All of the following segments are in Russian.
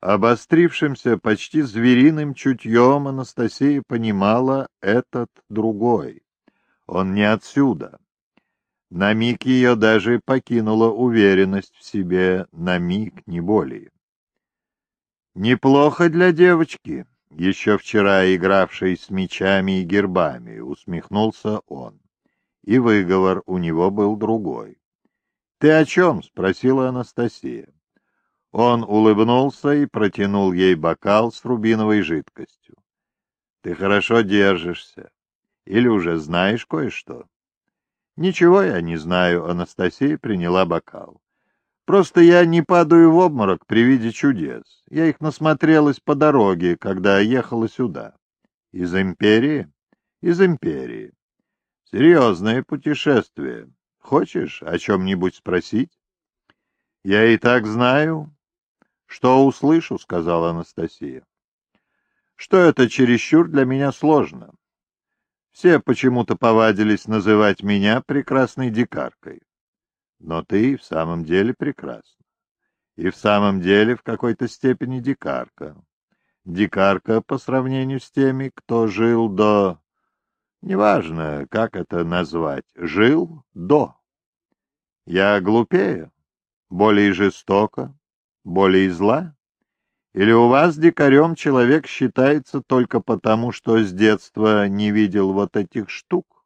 Обострившимся почти звериным чутьем Анастасия понимала этот другой. Он не отсюда. На миг ее даже покинула уверенность в себе, на миг, не более. «Неплохо для девочки», еще вчера игравшей с мечами и гербами, усмехнулся он. И выговор у него был другой. «Ты о чем?» — спросила Анастасия. Он улыбнулся и протянул ей бокал с рубиновой жидкостью. «Ты хорошо держишься. Или уже знаешь кое-что?» «Ничего я не знаю», — Анастасия приняла бокал. «Просто я не падаю в обморок при виде чудес. Я их насмотрелась по дороге, когда ехала сюда. Из империи? Из империи. Серьезное путешествие. Хочешь о чем-нибудь спросить?» «Я и так знаю, «Что услышу?» — сказала Анастасия. «Что это чересчур для меня сложно. Все почему-то повадились называть меня прекрасной дикаркой. Но ты в самом деле прекрасна. И в самом деле в какой-то степени дикарка. Дикарка по сравнению с теми, кто жил до... Неважно, как это назвать. Жил до. Я глупее, более жестоко, более зла? Или у вас дикарем человек считается только потому, что с детства не видел вот этих штук?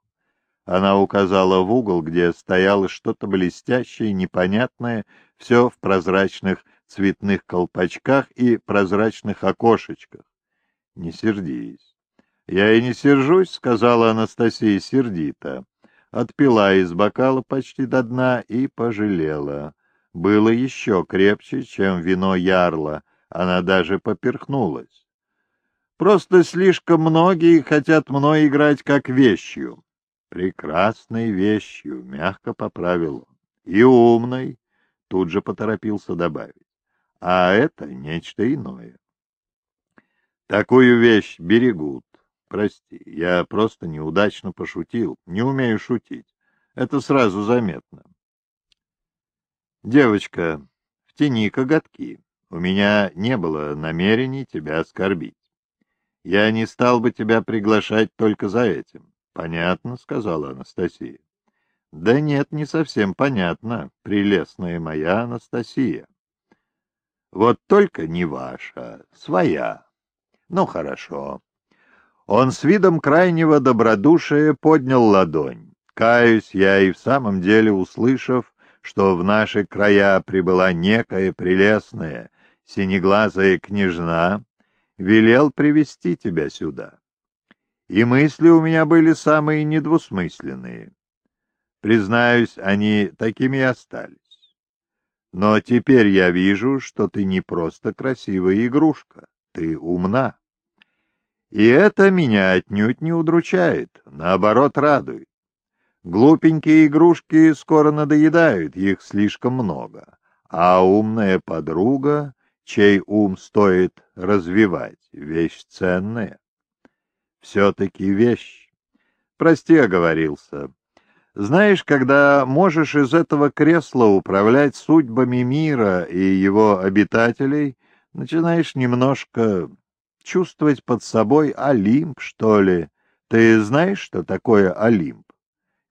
Она указала в угол, где стояло что-то блестящее, непонятное, все в прозрачных цветных колпачках и прозрачных окошечках. Не сердись. Я и не сержусь, сказала Анастасия сердито. Отпила из бокала почти до дна и пожалела было еще крепче, чем вино ярла, она даже поперхнулась. Просто слишком многие хотят мной играть как вещью. Прекрасной вещью, мягко поправил он. И умной, тут же поторопился добавить. А это нечто иное. Такую вещь берегут. Прости, я просто неудачно пошутил, не умею шутить. Это сразу заметно. Девочка, в тени коготки. У меня не было намерений тебя оскорбить. Я не стал бы тебя приглашать только за этим. Понятно, сказала Анастасия. Да нет, не совсем понятно, прелестная моя Анастасия. Вот только не ваша, своя. Ну, хорошо. Он с видом крайнего добродушия поднял ладонь. Каюсь я и в самом деле, услышав, что в наши края прибыла некая прелестная синеглазая княжна, велел привести тебя сюда. И мысли у меня были самые недвусмысленные. Признаюсь, они такими и остались. Но теперь я вижу, что ты не просто красивая игрушка, ты умна. И это меня отнюдь не удручает, наоборот радует. Глупенькие игрушки скоро надоедают, их слишком много. А умная подруга, чей ум стоит развивать, вещь ценная. Все-таки вещь. Прости, оговорился. Знаешь, когда можешь из этого кресла управлять судьбами мира и его обитателей, начинаешь немножко чувствовать под собой Олимп, что ли. Ты знаешь, что такое Олимп? —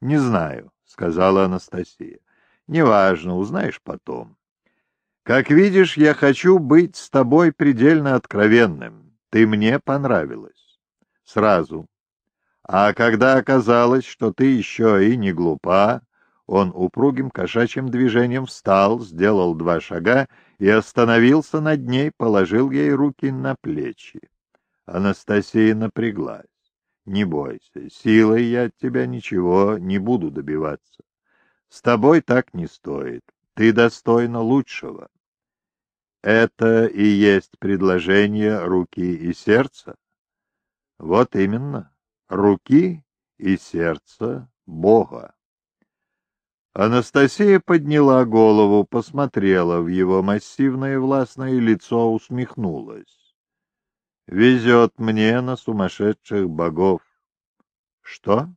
Не знаю, — сказала Анастасия. — Неважно, узнаешь потом. Как видишь, я хочу быть с тобой предельно откровенным. Ты мне понравилась. Сразу. А когда оказалось, что ты еще и не глупа, он упругим кошачьим движением встал, сделал два шага и остановился над ней, положил ей руки на плечи. Анастасия напряглась. Не бойся, силой я от тебя ничего не буду добиваться. С тобой так не стоит. Ты достойна лучшего. Это и есть предложение руки и сердца? Вот именно, руки и сердца Бога. Анастасия подняла голову, посмотрела в его массивное властное лицо, усмехнулась. Везет мне на сумасшедших богов. Что?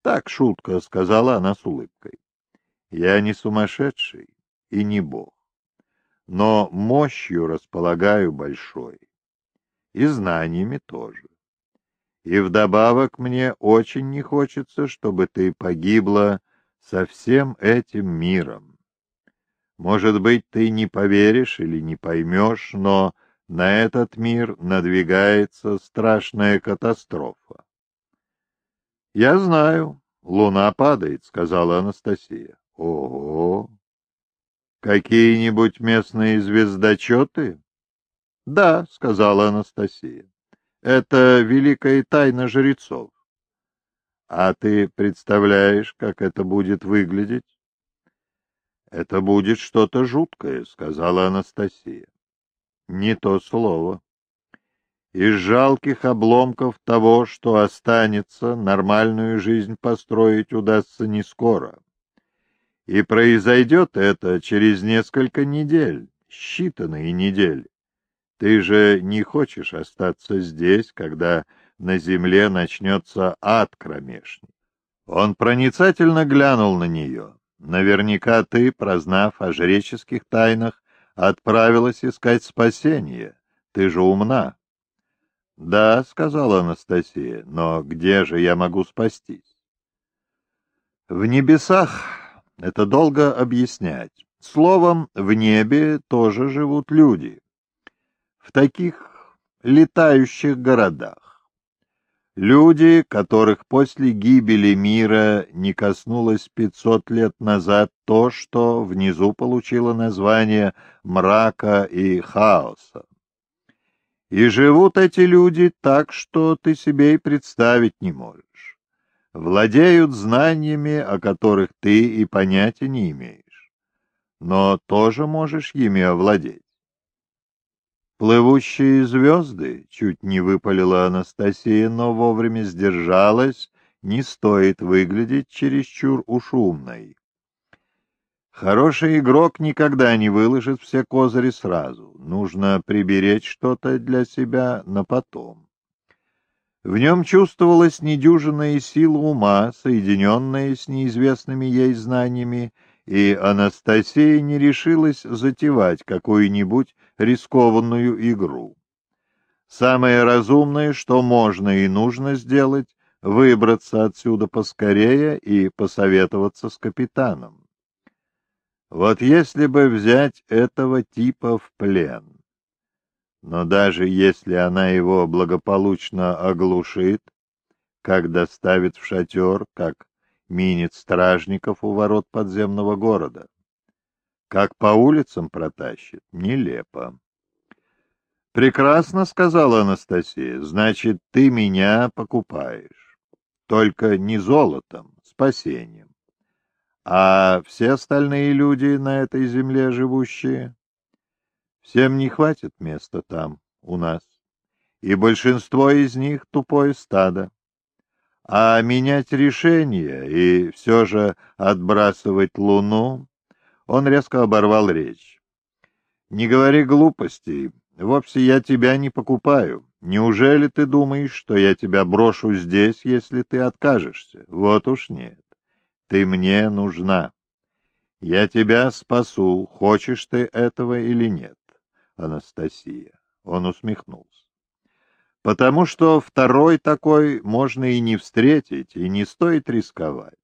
Так шутка, сказала она с улыбкой. Я не сумасшедший и не бог. но мощью располагаю большой. И знаниями тоже. И вдобавок мне очень не хочется, чтобы ты погибла со всем этим миром. Может быть, ты не поверишь или не поймешь, но на этот мир надвигается страшная катастрофа. — Я знаю, луна падает, — сказала Анастасия. — Ого! Какие-нибудь местные звездочеты? — Да, — сказала Анастасия. — Это великая тайна жрецов. — А ты представляешь, как это будет выглядеть? — Это будет что-то жуткое, — сказала Анастасия. — Не то слово. Из жалких обломков того, что останется, нормальную жизнь построить удастся не скоро. И произойдет это через несколько недель, считанные недели. Ты же не хочешь остаться здесь, когда на земле начнется ад кромешный. Он проницательно глянул на нее. Наверняка ты, прознав о жреческих тайнах, отправилась искать спасения. Ты же умна. — Да, — сказала Анастасия, — но где же я могу спастись? — В небесах, это долго объяснять. Словом, в небе тоже живут люди. В таких летающих городах. Люди, которых после гибели мира не коснулось 500 лет назад то, что внизу получило название мрака и хаоса. И живут эти люди так, что ты себе и представить не можешь. Владеют знаниями, о которых ты и понятия не имеешь, но тоже можешь ими овладеть. «Плывущие звезды», — чуть не выпалила Анастасия, но вовремя сдержалась, не стоит выглядеть чересчур уж умной. Хороший игрок никогда не выложит все козыри сразу. Нужно приберечь что-то для себя на потом. В нем чувствовалась недюжинная сила ума, соединенная с неизвестными ей знаниями, и Анастасия не решилась затевать какую-нибудь рискованную игру. Самое разумное, что можно и нужно сделать, выбраться отсюда поскорее и посоветоваться с капитаном. Вот если бы взять этого типа в плен. Но даже если она его благополучно оглушит, как доставит в шатер, как минит стражников у ворот подземного города. Как по улицам протащит? Нелепо. «Прекрасно», — сказала Анастасия, — «значит, ты меня покупаешь. Только не золотом, спасением. А все остальные люди на этой земле живущие? Всем не хватит места там, у нас. И большинство из них — тупое стадо. А менять решение и все же отбрасывать Луну... Он резко оборвал речь. «Не говори глупостей. Вовсе я тебя не покупаю. Неужели ты думаешь, что я тебя брошу здесь, если ты откажешься? Вот уж нет. Ты мне нужна. Я тебя спасу, хочешь ты этого или нет, Анастасия. Он усмехнулся потому что второй такой можно и не встретить, и не стоит рисковать.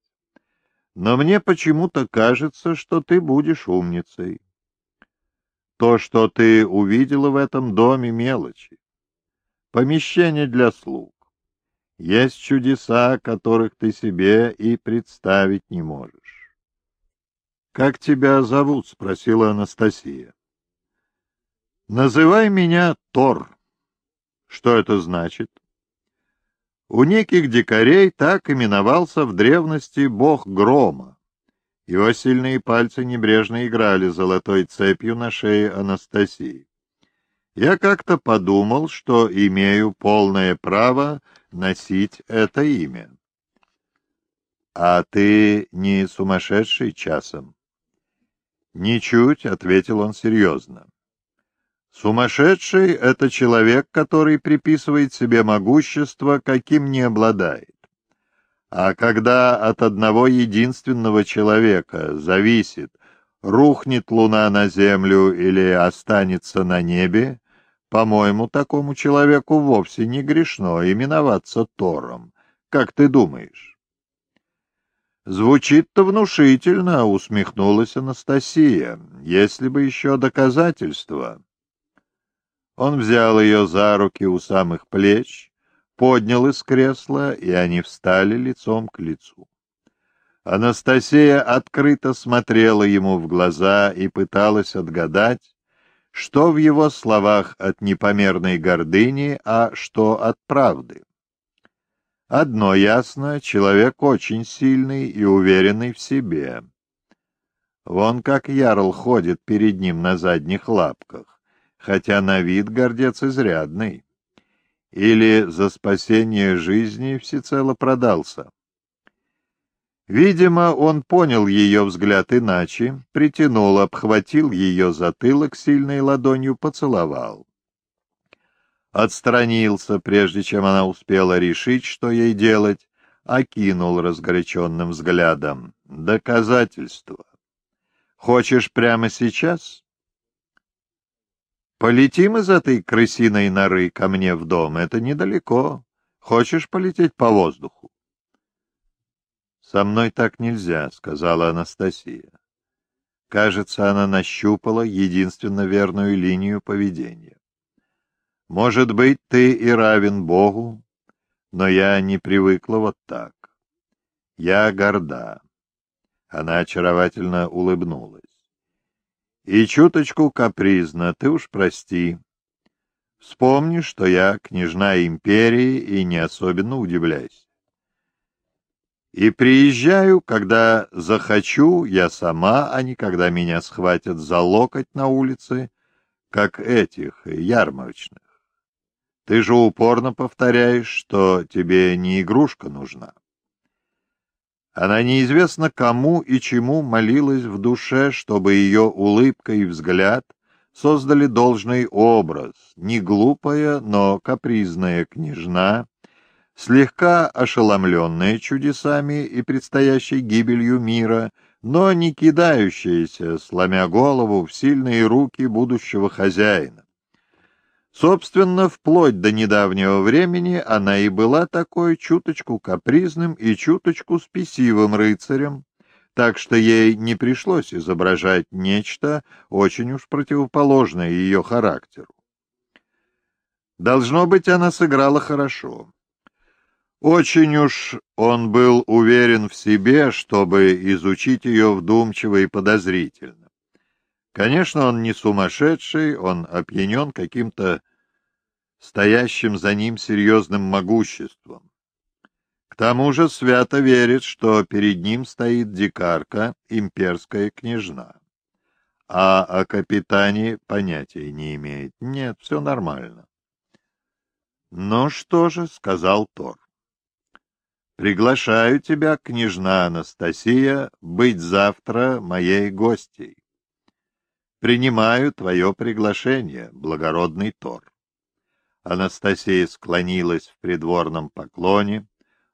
Но мне почему-то кажется, что ты будешь умницей. То, что ты увидела в этом доме, мелочи. Помещение для слуг. Есть чудеса, которых ты себе и представить не можешь. — Как тебя зовут? — спросила Анастасия. — Называй меня Тор. Что это значит? У неких дикарей так именовался в древности бог грома. Его сильные пальцы небрежно играли золотой цепью на шее Анастасии. Я как-то подумал, что имею полное право носить это имя. — А ты не сумасшедший часом? — Ничуть, — ответил он серьезно. Сумасшедший — это человек, который приписывает себе могущество, каким не обладает. А когда от одного единственного человека зависит рухнет луна на землю или останется на небе, по-моему, такому человеку вовсе не грешно именоваться Тором. Как ты думаешь? Звучит-то внушительно, усмехнулась Анастасия. Если бы еще доказательства. Он взял ее за руки у самых плеч, поднял из кресла, и они встали лицом к лицу. Анастасия открыто смотрела ему в глаза и пыталась отгадать, что в его словах от непомерной гордыни, а что от правды. Одно ясно, человек очень сильный и уверенный в себе. Вон как Ярл ходит перед ним на задних лапках, хотя на вид гордец изрядный. Или за спасение жизни всецело продался. Видимо, он понял ее взгляд иначе, притянул, обхватил ее затылок сильной ладонью, поцеловал. Отстранился, прежде чем она успела решить, что ей делать, окинул разгоряченным взглядом. Доказательство. Хочешь прямо сейчас? Полетим из этой крысиной норы ко мне в дом, это недалеко. Хочешь полететь по воздуху? «Со мной так нельзя», — сказала Анастасия. Кажется, она нащупала единственно верную линию поведения. «Может быть, ты и равен Богу, но я не привыкла вот так. Я горда». Она очаровательно улыбнулась. «И чуточку капризно, ты уж прости. Вспомни, что я княжна империи, и не особенно удивляйся. И приезжаю, когда захочу, я сама, а не когда меня схватят за локоть на улице, как этих ярмарочных. Ты же упорно повторяешь, что тебе не игрушка нужна. Она неизвестно кому и чему молилась в душе, чтобы ее улыбка и взгляд создали должный образ, не глупая, но капризная княжна, слегка ошеломленная чудесами и предстоящей гибелью мира, но не кидающаяся, сломя голову, в сильные руки будущего хозяина. Собственно, вплоть до недавнего времени она и была такой чуточку капризным и чуточку спесивым рыцарем, так что ей не пришлось изображать нечто очень уж противоположное ее характеру. Должно быть, она сыграла хорошо. Очень уж он был уверен в себе, чтобы изучить ее вдумчиво и подозрительно. Конечно, он не сумасшедший, он опьянен каким-то стоящим за ним серьезным могуществом. К тому же свято верит, что перед ним стоит дикарка, имперская княжна. А о капитане понятия не имеет. Нет, все нормально. — Ну что же, — сказал Тор. Приглашаю тебя, княжна Анастасия, быть завтра моей гостьей. Принимаю твое приглашение, благородный Тор. Анастасия склонилась в придворном поклоне,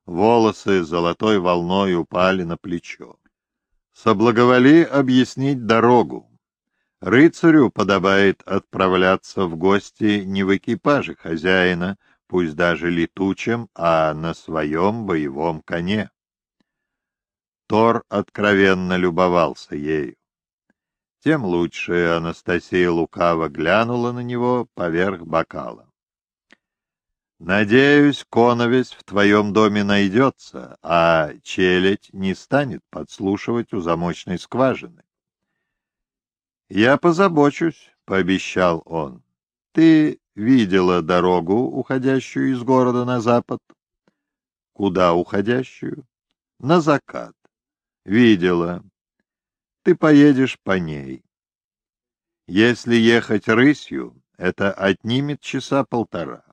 волосы золотой волной упали на плечо. Соблаговоли объяснить дорогу. Рыцарю подобает отправляться в гости не в экипаже хозяина, пусть даже летучем, а на своем боевом коне. Тор откровенно любовался ею. Тем лучше Анастасия лукаво глянула на него поверх бокала. «Надеюсь, коновесь в твоем доме найдется, а челядь не станет подслушивать у замочной скважины». «Я позабочусь», — пообещал он. «Ты видела дорогу, уходящую из города на запад. Куда уходящую? На закат. Видела. Ты поедешь по ней. Если ехать рысью, это отнимет часа полтора.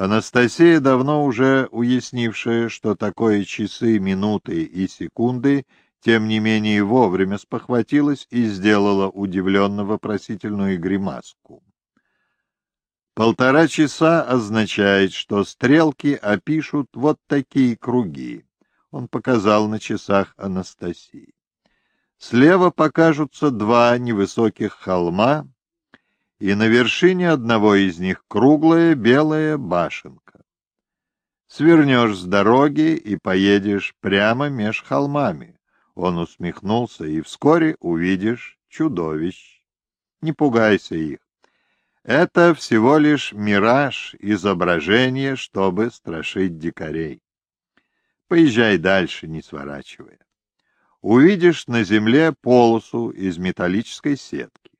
Анастасия, давно уже уяснившая, что такое часы, минуты и секунды, тем не менее вовремя спохватилась и сделала удивленно-вопросительную гримаску. Полтора часа означает, что стрелки опишут вот такие круги. Он показал на часах Анастасии. Слева покажутся два невысоких холма, и на вершине одного из них круглая белая башенка. Свернешь с дороги и поедешь прямо меж холмами. Он усмехнулся, и вскоре увидишь чудовищ. Не пугайся их. Это всего лишь мираж, изображение, чтобы страшить дикарей. Поезжай дальше, не сворачивая. Увидишь на земле полосу из металлической сетки.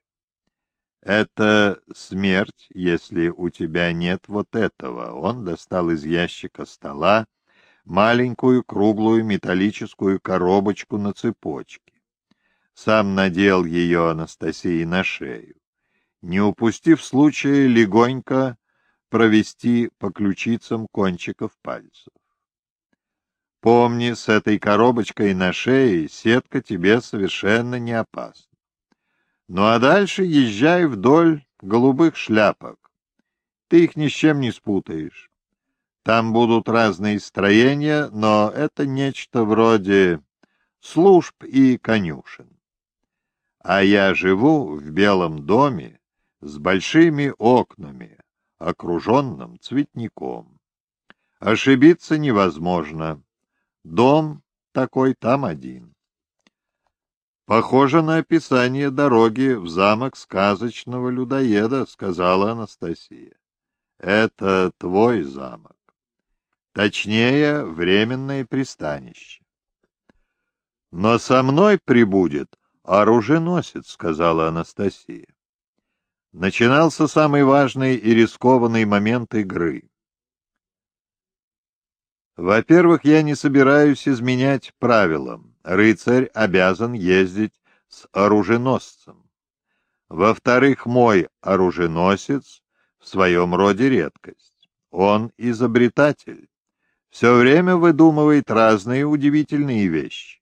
Это смерть, если у тебя нет вот этого. Он достал из ящика стола маленькую круглую металлическую коробочку на цепочке. Сам надел ее Анастасии на шею. Не упустив случая легонько провести по ключицам кончиков пальцев. Помни, с этой коробочкой на шее сетка тебе совершенно не опасна. Ну а дальше езжай вдоль голубых шляпок. Ты их ни с чем не спутаешь. Там будут разные строения, но это нечто вроде служб и конюшен. А я живу в белом доме с большими окнами, окруженным цветником. Ошибиться невозможно. Дом такой там один. Похоже на описание дороги в замок сказочного людоеда, сказала Анастасия. Это твой замок. Точнее, временное пристанище. Но со мной прибудет оруженосец, сказала Анастасия. Начинался самый важный и рискованный момент игры. Во-первых, я не собираюсь изменять правилам. Рыцарь обязан ездить с оруженосцем. Во-вторых, мой оруженосец в своем роде редкость. Он изобретатель. Все время выдумывает разные удивительные вещи.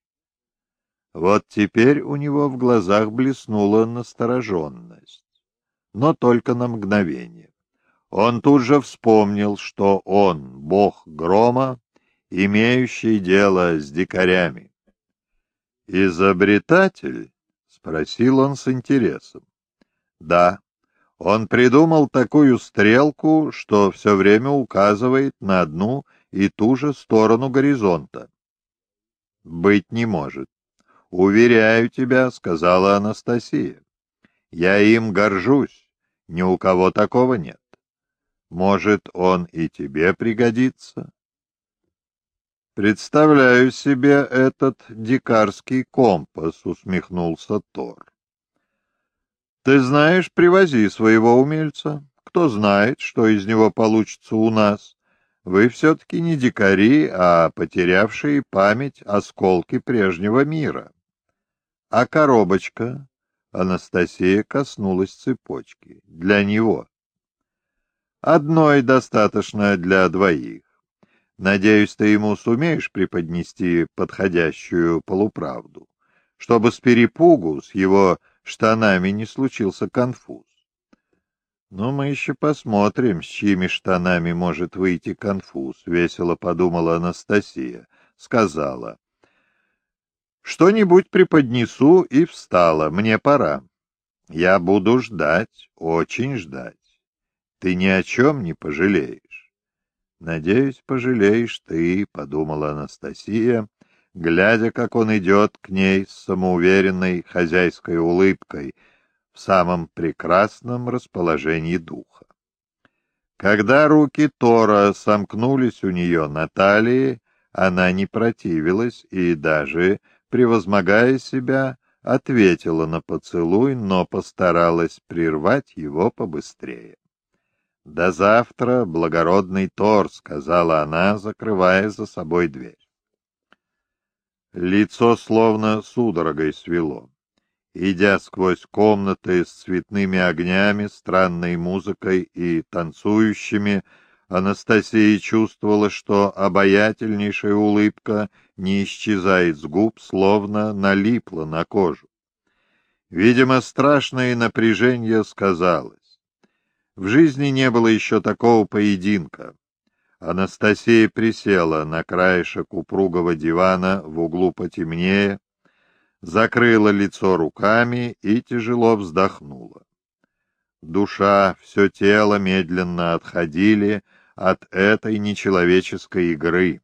Вот теперь у него в глазах блеснула настороженность. Но только на мгновение. Он тут же вспомнил, что он, бог грома, имеющий дело с дикарями. «Изобретатель?» — спросил он с интересом. «Да, он придумал такую стрелку, что все время указывает на одну и ту же сторону горизонта». «Быть не может. Уверяю тебя», — сказала Анастасия. «Я им горжусь. Ни у кого такого нет. Может, он и тебе пригодится?» «Представляю себе этот дикарский компас», — усмехнулся Тор. «Ты знаешь, привози своего умельца. Кто знает, что из него получится у нас. Вы все-таки не дикари, а потерявшие память осколки прежнего мира. А коробочка?» Анастасия коснулась цепочки. «Для него». «Одной достаточно для двоих. Надеюсь, ты ему сумеешь преподнести подходящую полуправду, чтобы с перепугу с его штанами не случился конфуз. «Ну, мы еще посмотрим, с чьими штанами может выйти конфуз», — весело подумала Анастасия. Сказала. «Что-нибудь преподнесу» и встала. «Мне пора. Я буду ждать, очень ждать. Ты ни о чем не пожалеешь». «Надеюсь, пожалеешь ты», — подумала Анастасия, глядя, как он идет к ней с самоуверенной хозяйской улыбкой в самом прекрасном расположении духа. Когда руки Тора сомкнулись у нее на талии, она не противилась и даже, превозмогая себя, ответила на поцелуй, но постаралась прервать его побыстрее. «До завтра, благородный Тор», — сказала она, закрывая за собой дверь. Лицо словно судорогой свело. Идя сквозь комнаты с цветными огнями, странной музыкой и танцующими, Анастасия чувствовала, что обаятельнейшая улыбка не исчезает с губ, словно налипла на кожу. Видимо, страшное напряжение сказалось. В жизни не было еще такого поединка. Анастасия присела на краешек упругого дивана в углу потемнее, закрыла лицо руками и тяжело вздохнула. Душа, все тело медленно отходили от этой нечеловеческой игры.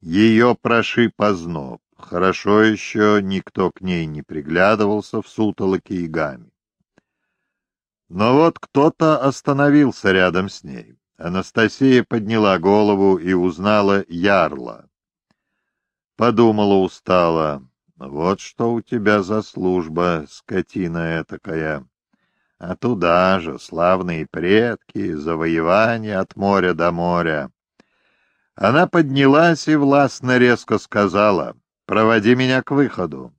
Ее прошиб озноб. Хорошо еще никто к ней не приглядывался в сутолоке и гаме. Но вот кто-то остановился рядом с ней. Анастасия подняла голову и узнала Ярла. Подумала устало. Вот что у тебя за служба, скотина этакая. А туда же славные предки, завоевания от моря до моря. Она поднялась и властно резко сказала, «Проводи меня к выходу».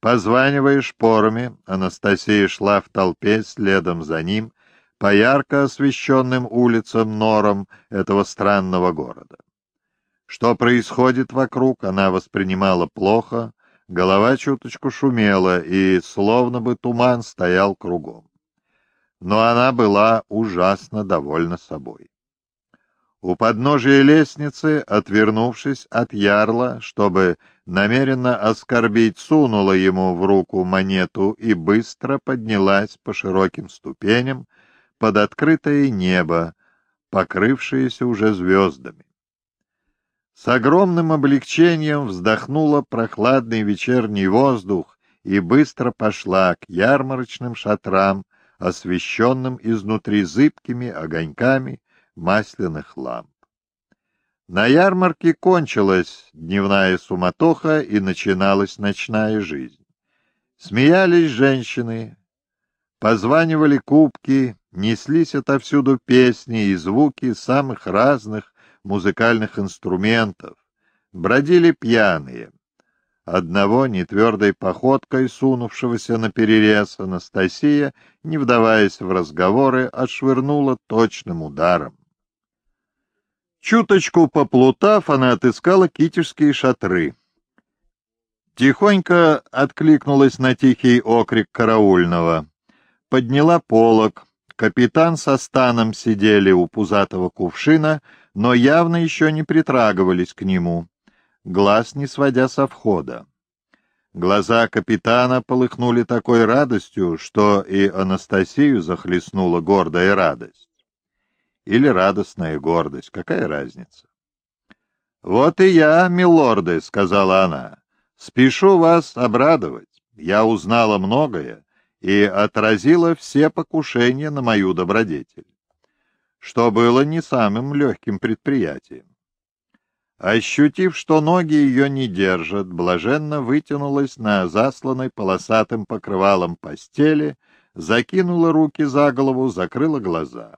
Позванивая шпорами, Анастасия шла в толпе следом за ним по ярко освещенным улицам норам этого странного города. Что происходит вокруг, она воспринимала плохо, голова чуточку шумела, и словно бы туман стоял кругом. Но она была ужасно довольна собой. У подножия лестницы, отвернувшись от ярла, чтобы намеренно оскорбить, сунула ему в руку монету и быстро поднялась по широким ступеням под открытое небо, покрывшееся уже звездами. С огромным облегчением вздохнула прохладный вечерний воздух и быстро пошла к ярмарочным шатрам, освещенным изнутри зыбкими огоньками, масляных ламп. На ярмарке кончилась дневная суматоха и начиналась ночная жизнь. Смеялись женщины, позванивали кубки, неслись отовсюду песни и звуки самых разных музыкальных инструментов, бродили пьяные. Одного нетвердой походкой, сунувшегося на перерез, Анастасия, не вдаваясь в разговоры, отшвырнула точным ударом. Чуточку поплутав, она отыскала китежские шатры. Тихонько откликнулась на тихий окрик караульного. Подняла полог. Капитан со станом сидели у пузатого кувшина, но явно еще не притрагивались к нему, глаз не сводя со входа. Глаза капитана полыхнули такой радостью, что и Анастасию захлестнула гордая радость или радостная гордость, какая разница? — Вот и я, милорды, — сказала она, — спешу вас обрадовать. Я узнала многое и отразила все покушения на мою добродетель, что было не самым легким предприятием. Ощутив, что ноги ее не держат, блаженно вытянулась на засланной полосатым покрывалом постели, закинула руки за голову, закрыла глаза.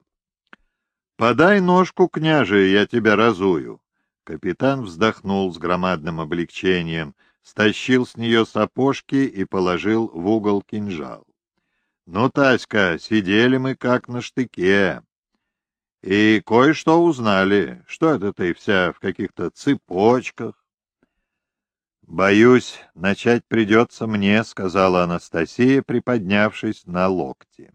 «Подай ножку, княже, я тебя разую». Капитан вздохнул с громадным облегчением, стащил с нее сапожки и положил в угол кинжал. «Ну, Таська, сидели мы как на штыке. И кое-что узнали. Что это ты вся в каких-то цепочках?» «Боюсь, начать придется мне», — сказала Анастасия, приподнявшись на локти.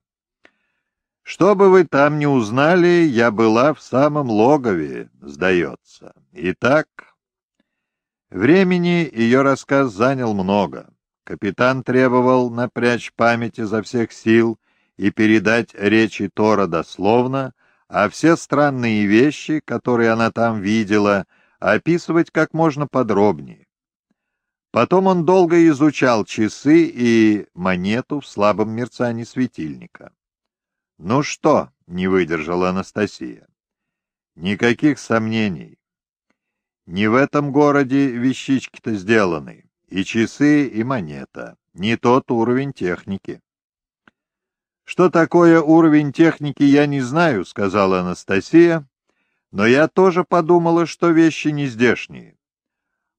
Что бы вы там ни узнали, я была в самом логове, сдается. Итак, времени ее рассказ занял много. Капитан требовал напрячь память изо всех сил и передать речи Тора дословно, а все странные вещи, которые она там видела, описывать как можно подробнее. Потом он долго изучал часы и монету в слабом мерцании светильника. «Ну что?» — не выдержала Анастасия. «Никаких сомнений. Не в этом городе вещички-то сделаны, и часы, и монета. Не тот уровень техники». «Что такое уровень техники, я не знаю», — сказала Анастасия, «но я тоже подумала, что вещи не здешние.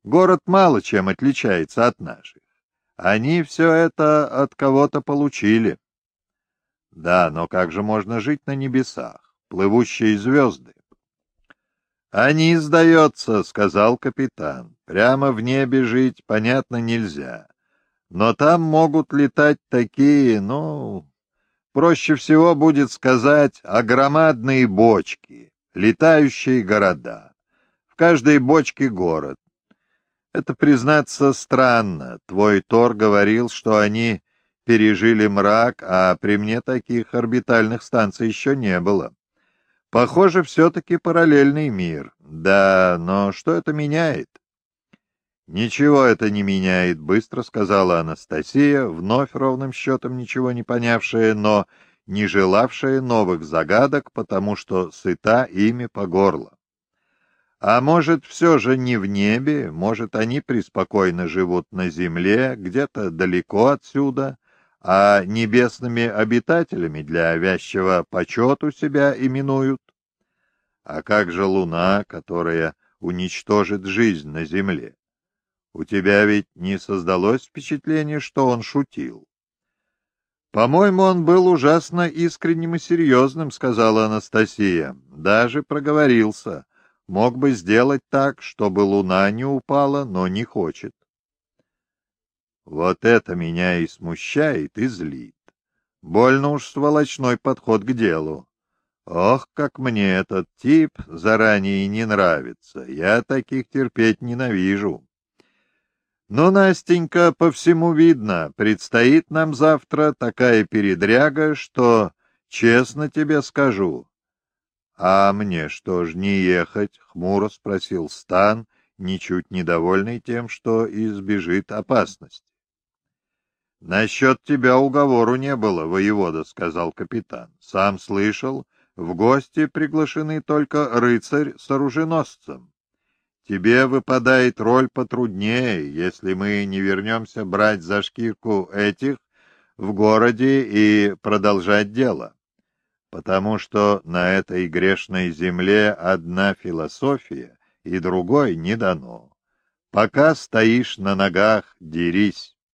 Город мало чем отличается от наших. Они все это от кого-то получили». Да, но как же можно жить на небесах, плывущие звезды? Они, сдается, — сказал капитан, — прямо в небе жить, понятно, нельзя. Но там могут летать такие, ну, проще всего будет сказать, огромадные бочки, летающие города. В каждой бочке город. Это, признаться, странно. Твой Тор говорил, что они пережили мрак, а при мне таких орбитальных станций еще не было. Похоже, все-таки параллельный мир. Да, но что это меняет? «Ничего это не меняет», — быстро сказала Анастасия, вновь ровным счетом ничего не понявшая, но не желавшая новых загадок, потому что сыта ими по горло. А может, все же не в небе, может, они преспокойно живут на земле, где-то далеко отсюда, а небесными обитателями для вязчего почету себя именуют? А как же луна, которая уничтожит жизнь на земле? У тебя ведь не создалось впечатление, что он шутил? «По-моему, он был ужасно искренним и серьезным», — сказала Анастасия. «Даже проговорился. Мог бы сделать так, чтобы луна не упала, но не хочет». Вот это меня и смущает, и злит. Больно уж сволочной подход к делу. Ох, как мне этот тип заранее не нравится. Я таких терпеть ненавижу. Но, Настенька, по всему видно, предстоит нам завтра такая передряга, что, честно тебе скажу. — А мне что ж не ехать? — хмуро спросил Стан, ничуть недовольный тем, что избежит опасности. — Насчет тебя уговору не было, воевода, — сказал капитан. — Сам слышал, в гости приглашены только рыцарь с оруженосцем. Тебе выпадает роль потруднее, если мы не вернемся брать за шкирку этих в городе и продолжать дело. Потому что на этой грешной земле одна философия и другой не дано. Пока стоишь на ногах, дерись.